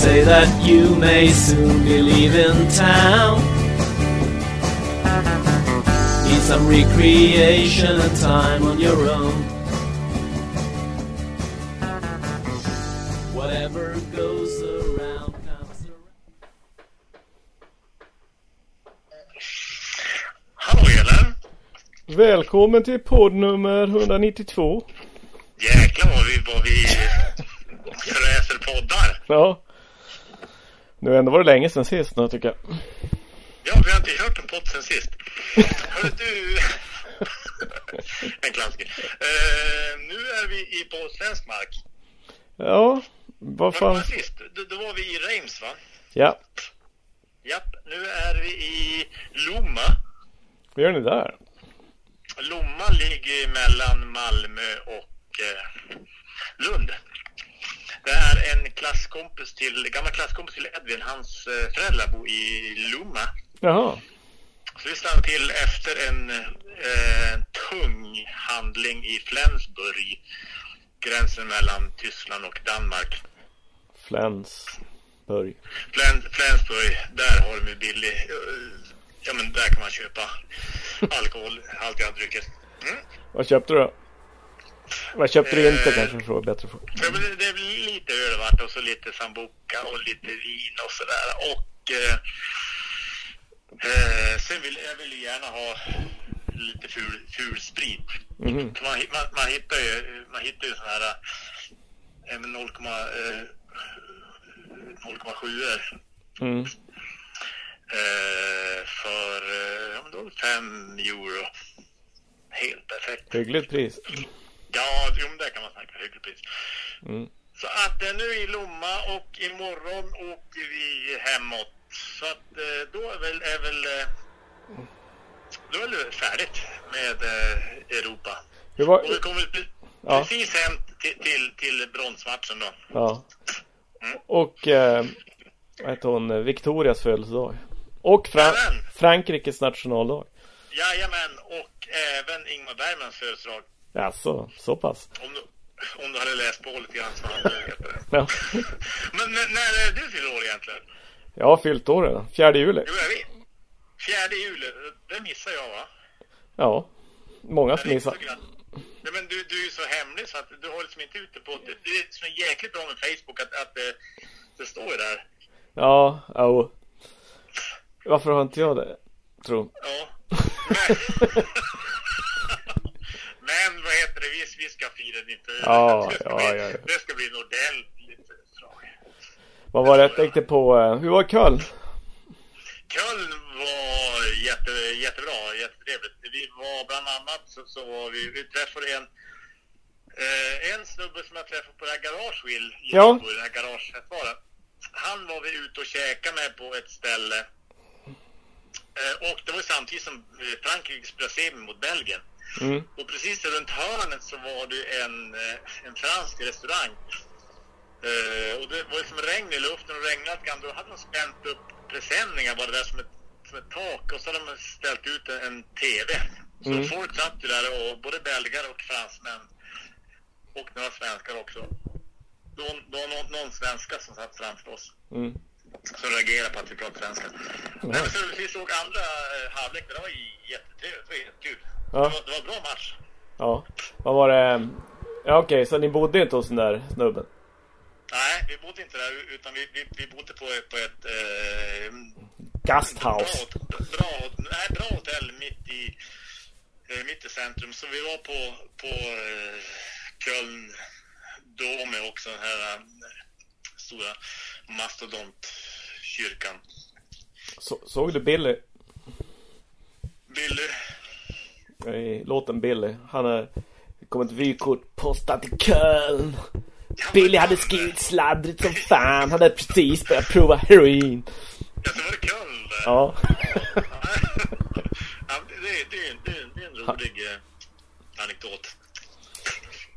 say that you may soon be leaving town. Need some recreation and time on your own. Whatever goes around comes around. Hallå Elin! Välkommen till podd nummer 192. Jäklar vad vi, vad vi fräser poddar. Ja. Nu ändå var det länge sedan sist nu tycker jag. Ja, vi har inte hört en podd sen sist. Hörru du... en klassiker. Eh, nu är vi i, på svensk mark. Ja, vad fan. var sist? Då, då var vi i Reims va? Ja, Japp, nu är vi i Lomma. vad gör ni där? Lomma ligger mellan Malmö och eh, Lund. Det är en klasskompis till, gammal klasskompis till Edvin, hans eh, föräldrar bor i Lomma. Jaha. Så vi stannade till efter en eh, tung handling i Flensburg, gränsen mellan Tyskland och Danmark. Flensburg. Flen, Flensburg, där har de ju billig, eh, ja men där kan man köpa alkoholhaltiga drycker. Mm. Vad köpte du då? Vad köpte du inte kanske för att bättre men det, är lite öl vart och så lite sambuca och lite vin och sådär. Och eh, eh, sen vill jag vill gärna ha lite ful, ful sprit. Mhm. Man, man, man hittar ju, man hittar ju sådana här eh, med 0, eh, 0,7 Mm. eh, för eh, ja, men då 5 euro. Helt perfekt. Hyggligt pris. Ja, men där kan man snacka hyggligt pris. Mm. Så att eh, nu är vi i Lomma och imorgon åker vi hemåt. Så att eh, då är väl, är väl eh, då är det färdigt med eh, Europa. Hur var... Och vi kommer Ja. precis hem till, till, till bronsmatchen då. Ja. Och eh, vad heter hon? Victorias födelsedag. Och Fra- Jajamän. Frankrikes nationaldag. Jajamän, och även Ingmar Bergmans födelsedag. Alltså, så pass. Om du, om du hade läst på lite grann så hade du vetat det. Ja. Men när, är du fyller år egentligen? Jag har fyllt år redan. 4 juli. Jo, jag vet. Fjärde juli, det missar jag va? Ja. Många som missar. Nej, men du, du är ju så hemlig så att du har liksom inte ute på... Det, det är så jäkligt bra med Facebook att, att det, det står ju där. Ja, ja. Varför har inte jag det? Tror. Ja. Men, men fira din födelsedag. Ja, det, ska ja, bli, ja, ja. det ska bli en ordentligt födelsedag. Vad var det jag tänkte på? Hur var Köln? Köln var jätte, jättebra, jättetrevligt. Vi var bland annat så, så var vi, vi träffade en eh, en snubbe som jag träffade på det här Garagevill i Ja. Göteborg, det här garagerättvaren. Han var vi ute och käkade med på ett ställe. Eh, och det var samtidigt som eh, Frankrike spelade semi mot Belgien. Mm. Och precis runt hörnet så var det en, eh, en fransk restaurang. Eh, och det var som regn i luften och regnat grann. Då hade de spänt upp presenningar bara där som ett, som ett tak och så hade de ställt ut en, en TV. Så Mm. folk satt ju där och både belgare och fransmän och några svenskar också. Då var någon, någon svenska som satt framför oss Mm. som reagerade på att vi pratade svenska. Nej, men så vi såg andra eh, halvlek, det var jättetrevligt, det var jättekul. Ja. Det, var, det var en bra match. Ja. Vad var det? Ja okej, så ni bodde inte hos den där snubben? Nej, vi bodde inte där utan vi, vi, vi bodde på, på ett eh, Gasthouse. bra, bra, nej, bra hotell mitt i, eh, mitt i centrum. Så vi var på, på eh, Köln Dome också, den här eh, stora mastodontkyrkan. Så, såg du Billy? Billy, I låten Billy. Han är... Det kom ett vykort postat till Köln. Billy hade skrivit sladdrigt som fan. Han hade precis börjat prova heroin. Ja, så var det Köln där. Ja. ja, det, det, det, det, är en- det rolig eh, anekdot.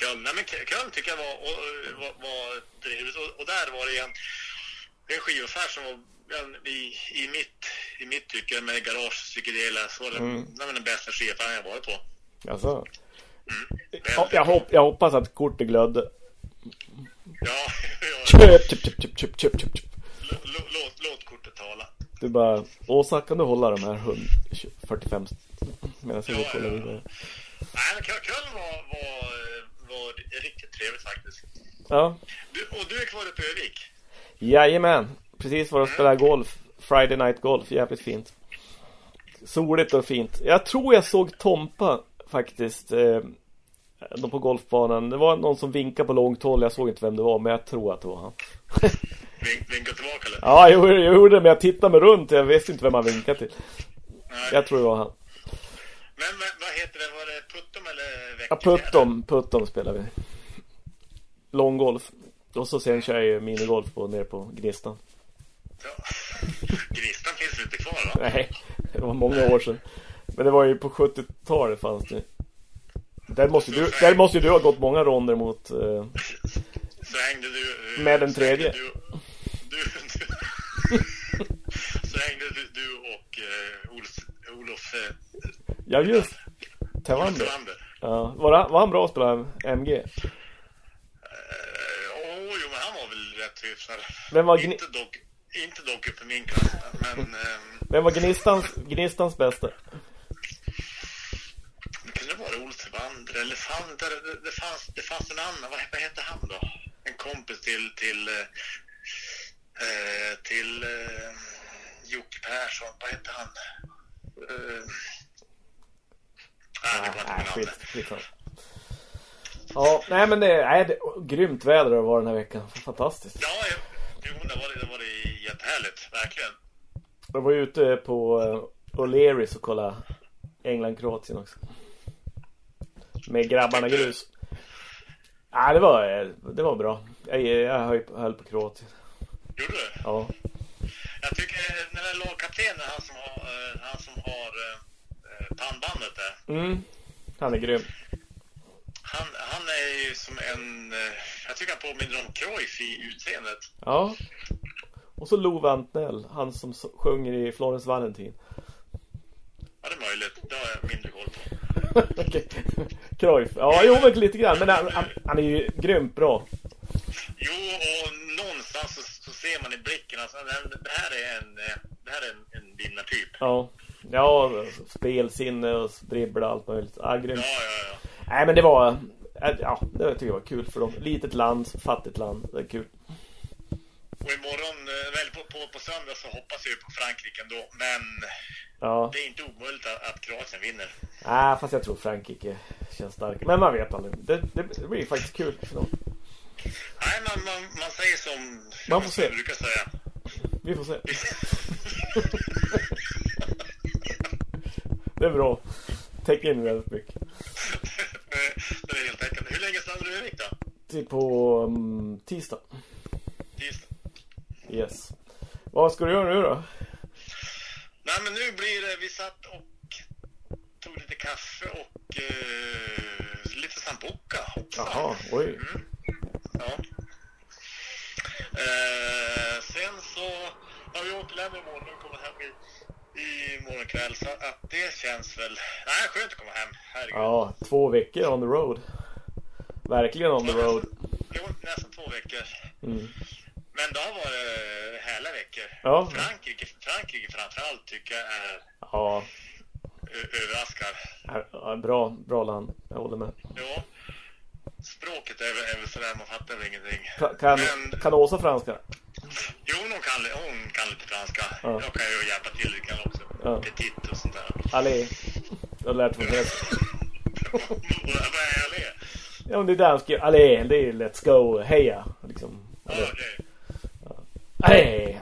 Köln, nej, men Köln tycker jag var, och, var, var trevligt. Och, och där var det en, en skivaffär som var en, i, i, mitt, i mitt tycke med garage psykedela så var det Mm. den bästa skivaffären jag varit på. Alltså. Mm. Ja, jag, hopp, jag hoppas att kortet glödde. Ja, ja. Köp, köp, köp, köp, köp, köp, köp. Du bara, Åsa kan du hålla de här 100, 45 medan jag går och kollar vidare. Nej, men Kö- Köln var, var, var riktigt trevligt faktiskt. Ja, Du, och du är kvar uppe i Övik? jajamän. Precis var och spelade golf. Friday night golf, jävligt fint. Soligt och fint. Jag tror jag såg Tompa faktiskt. Eh, de på golfbanan. Det var någon som vinkade på långt håll. Jag såg inte vem det var, men jag tror att det var han. Vink, vinka tillbaka eller? Ja, jag, jag gjorde det, men jag tittade mig runt. Jag visste inte vem han vinkade till. Nej. Jag tror det var han. Men, men vad heter det? Var det Puttom eller Ja, Väckefjärden? puttom, puttom spelar vi. Långgolf. Och så sen kör jag ju minigolf på, ner på Gnistan. Ja. Gnistan finns inte kvar va? Nej, det var många år sedan. Men det var ju på 70-talet fanns det. Där måste, du, där måste ju du ha gått många ronder mot... Eh, Så hängde du... eh, Med den så tredje. Du, du, du, så hängde du, och eh, Olof, Olof eh, ja, just. Tivander. Ja, var, han, var han bra att spela MG? Eh, Åh, jo, men han var väl rätt hyfsad. Vem var gni- Inte dock, inte dock uppe min klass, men... ehm, Vem var Gnistans, Gnistans bästa? Det kunde vara Olof Tivander eller fan, det, det, det, fanns, det fanns en annan, vad, vad hette han då? En kompis till, till, eh, eh, till eh, Jocke Persson, vad hette han? Eh, nej, det var inte med skit, skit. Ja, nej men det är det, grymt väder det var den här veckan. Fantastiskt. Ja, jo, det, var, det var det jättehärligt, verkligen. Jag var ute på uh, O'Learys och kollade England-Kroatien också. Med grabbarna grus. Nej, det var, eh, det var bra. Jag, jag höll, på Kroatien. Gjorde du? Ja. Jag tycker eh, den där lagkaptenen, han som har, eh, han som har eh, eh, pannbandet där. Mm. Han är grym. Han, han är ju som en... eh, Jag tycker han påminner om Cruyff i utseendet. Ja. Och så Love Antnell, han som sjunger i Florence Valentin. Ja, det är möjligt. Det har jag mindre koll på. Okej. Cruyff. Ja, jo men lite grann. Men han, han, han är ju grymt bra. Jo, och någonstans så, så ser man i blicken alltså, det här är en, eh, det här är en, en vinnartyp. Ja. Ja, spelsinne och dribbla och allt möjligt. Ja, Ja, grymt. ja, ja. Nej men det var äh, Ja, det tycker jag var kul för dem Litet land, fattigt land, det är kul Och imorgon, eh, väl på, på, på söndag så hoppas jag på Frankrike ändå. Men Ja, det är inte omöjligt att, att Kroatien vinner. nej fast jag tror Frankrike känns stark Men man vet aldrig, det, det, det blir faktiskt kul för dem Nej, man, man, man säger som Man får se. brukar säga. Vi får se Det är bra Täck in väldigt mycket det är helt enkelt. Hur länge stannar du i Vik då? Till på um, tisdag Tisdag. Yes Vad ska du göra nu då? Nej, men nu blir det, vi satt och tog lite kaffe och eh, lite sambuca också. Jaha, oj Ja. Eh, sen så har vi återlämnat imorgon och kommit hem i, i morgon kväll så att det känns väl, nej skönt att komma hem, herregud. Ja, två veckor on the road Verkligen on the road Jo, nästan två veckor. mm. Men då var det härliga veckor. Ja. Frankrike, Frankrike framförallt tycker jag är Ja, överraskar. ja, bra, bra land Jag håller med Ja. Språket är väl, är väl sådär, man fattar väl ingenting. Ka- Kan, Men- kan Åsa franska? Jo, hon kan, hon kan lite franska. Ja. Jag kan ju hjälpa till lite grann också. Ja. Petit och sånt där. Allé Jag har lärt mig det Vad är allé? Ja men det är skriver Allé, det är let's go, heja liksom Ja, okej.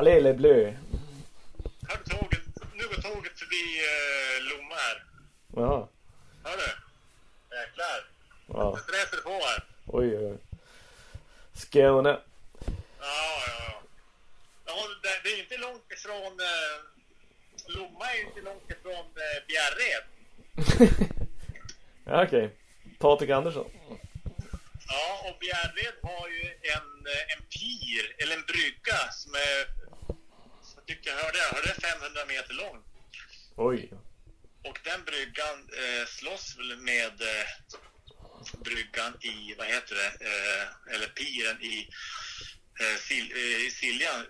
Allé, le bleu Hör du tåget? Nu går tåget förbi eh, Lomma här. Jaha, Hör du? Jäklar. ja, det på här. oj oj oj Skåne Ja, ja, ja. det, är inte långt ifrån... Eh, Lomma är inte långt ifrån eh, Bjärred. Ja okej Patrik Andersson Ja, och Bjärred har ju en, eh, en pir, eller en brygga som är... Jag hörde, jag hörde 500 meter lång. Oj Och den bryggan eh, slåss väl med eh, bryggan i, vad heter det, eh, eller piren i, eh, Sil, eh, Siljan.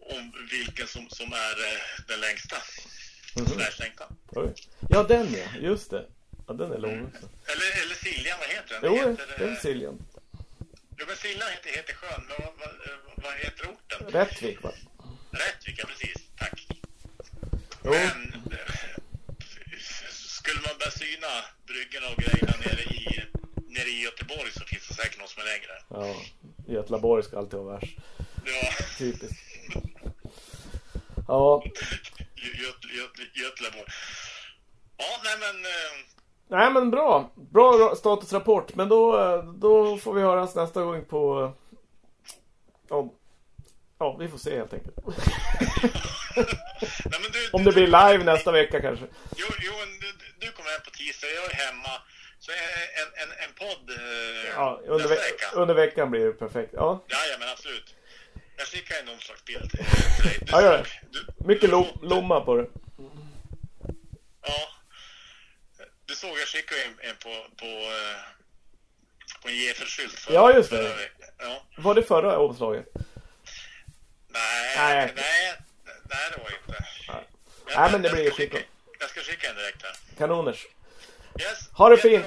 om vilken som, som är eh, den längsta. Mhm. Slash längsta. Oj. Ja, den ja. Just det. Ja, den är lång också. Eller, eller Siljan, vad heter den? Jo, heter, det är eh, Siljan. Jo, men Siljan heter, heter sjön, men vad, vad, vad heter orten? Rättvik, va? Ja precis. Tack. Jo. Men eh, skulle man börja syna bryggorna och grejerna nere i, nere i Göteborg så finns det säkert någon som är längre. Ja, Göteborg ska alltid vara värst. Ja, Typiskt. Ja, Gö- Göt- Göt- Göteborg. Ja, nej men... eh, nej men bra. Bra statusrapport. Men då, eh, då får vi höras nästa gång på... Ja, vi får se helt enkelt. Nej, du, Om du- det blir live nästa vecka kanske. Jo, jo du, du kommer hem på tisdag, jag är hemma. Så en, en, en podd eh, Ja, under, nästa ve- vecka. under veckan blir det perfekt. Ja, Ja, men absolut. Jag skickar en någon slags bild till dig. Du Ja, gör det. du, mycket du lo- lomma på det. Ja. Du såg jag skickade en, en på, på, eh, på en Jefer-skylt. för- Ja, just det. förra. Ja. Var det förra omslaget? Nej, Nej. nej, nej, det var inte. Nej. Jag- Nej, men det blir ska skicka-. Jag ska skicka en direkt här. Kanoners. Yes. Ha det fint.